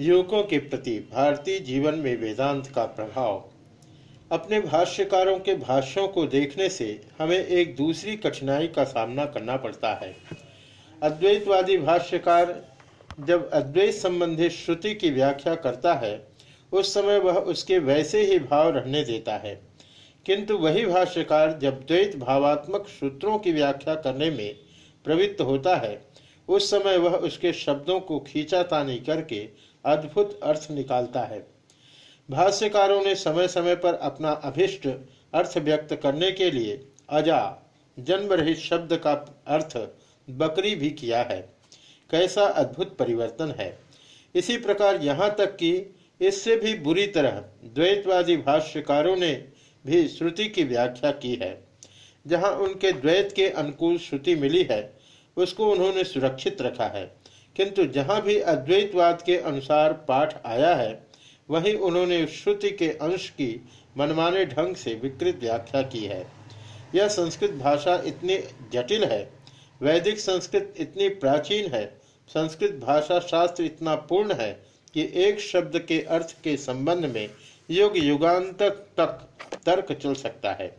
युवकों के प्रति भारतीय जीवन में वेदांत का प्रभाव। अपने भाष्यकारों के भाष्यों को देखने से हमें एक दूसरी कठिनाई का सामना करना पड़ता है। अद्वैतवादी भाष्यकार जब अद्वैत संबंधी श्रुति की व्याख्या करता है, उस समय वह उसके वैसे ही भाव रहने देता है। किंतु वही भाष्यकार जब द्वैत भावात्मक सूत्रों की व्याख्या करने में प्रवृत्त होता है, उस समय वह उसके शब्दों को खींचातानी करके अद्भुत अर्थ निकालता है। भाष्यकारों ने समय समय पर अपना अभिष्ट अर्थ व्यक्त करने के लिए अजा जन्म रहित शब्द का अर्थ बकरी भी किया है। कैसा अद्भुत परिवर्तन है। इसी प्रकार यहाँ तक कि इससे भी बुरी तरह द्वैतवादी भाष्यकारों ने भी श्रुति की व्याख्या की है। जहाँ उनके द्वैत के अनुकूल श्रुति मिली है, उसको उन्होंने सुरक्षित रखा है। किंतु जहाँ भी अद्वैतवाद के अनुसार पाठ आया है, वहीं उन्होंने श्रुति के अंश की मनमाने ढंग से विकृत व्याख्या की है। यह संस्कृत भाषा इतनी जटिल है, वैदिक संस्कृत इतनी प्राचीन है, संस्कृत भाषा शास्त्र इतना पूर्ण है कि एक शब्द के अर्थ के संबंध में युग युगांत तक तर्क चल सकता है।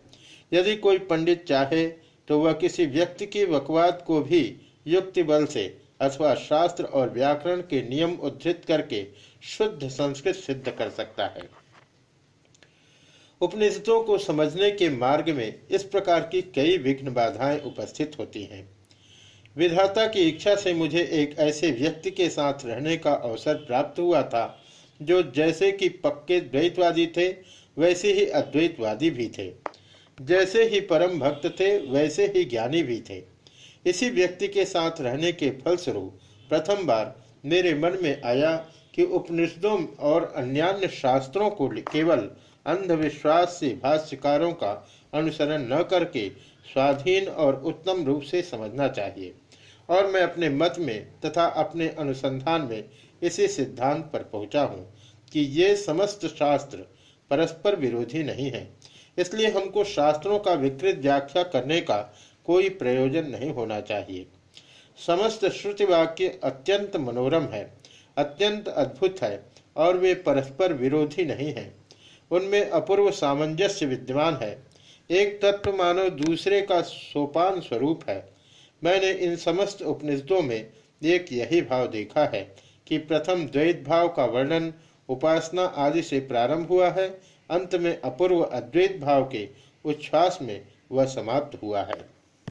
यदि कोई पंडित चाहे तो वह किसी व्यक्ति की वकवाद को भी युक्ति बल से अथवा शास्त्र और व्याकरण के नियम उद्धृत करके शुद्ध संस्कृत सिद्ध कर सकता है। उपनिषदों को समझने के मार्ग में इस प्रकार की कई विघ्न बाधाएँ उपस्थित होती हैं। विधाता की इच्छा से मुझे एक ऐसे व्यक्ति के साथ रहने का अवसर प्राप्त हुआ था, जो जैसे कि पक्के द्वैतवादी थे, वैसे ही अद्वैतवादी भी थे। जैसे ही परम भक्त थे, वैसे ही ज्ञानी भी थे। इसी व्यक्ति के साथ रहने के फलस्वरूप प्रथम बार मेरे मन में आया कि उपनिषदों और अन्यान्य शास्त्रों को केवल अंधविश्वास से भाष्यकारों का अनुसरण न करके स्वाधीन और उत्तम रूप से समझना चाहिए और मैं अपने मत में तथा अपने अनुसंधान में इसी सिद्धांत पर पहुँचा हूँ कि ये समस्त शास्त्र परस्पर विरोधी नहीं है। इसलिए हमको शास्त्रों का विकृत व्याख्या करने का कोई प्रयोजन नहीं होना चाहिए। समस्त श्रुति वाक्य अत्यंत मनोरम है, अत्यंत अद्भुत है, और वे परस्पर विरोधी नहीं हैं। उनमें अपूर्व सामंजस्य विद्यमान है। एक तत्व मानव दूसरे का सोपान स्वरूप है। मैंने इन समस्त उपनिषदों में एक यही भाव देखा है कि प्रथम द्वैत भाव का वर्णन उपासना आदि से प्रारंभ हुआ है। अंत में अपूर्व अद्वैत भाव के उच्छ्वास में वह समाप्त हुआ है।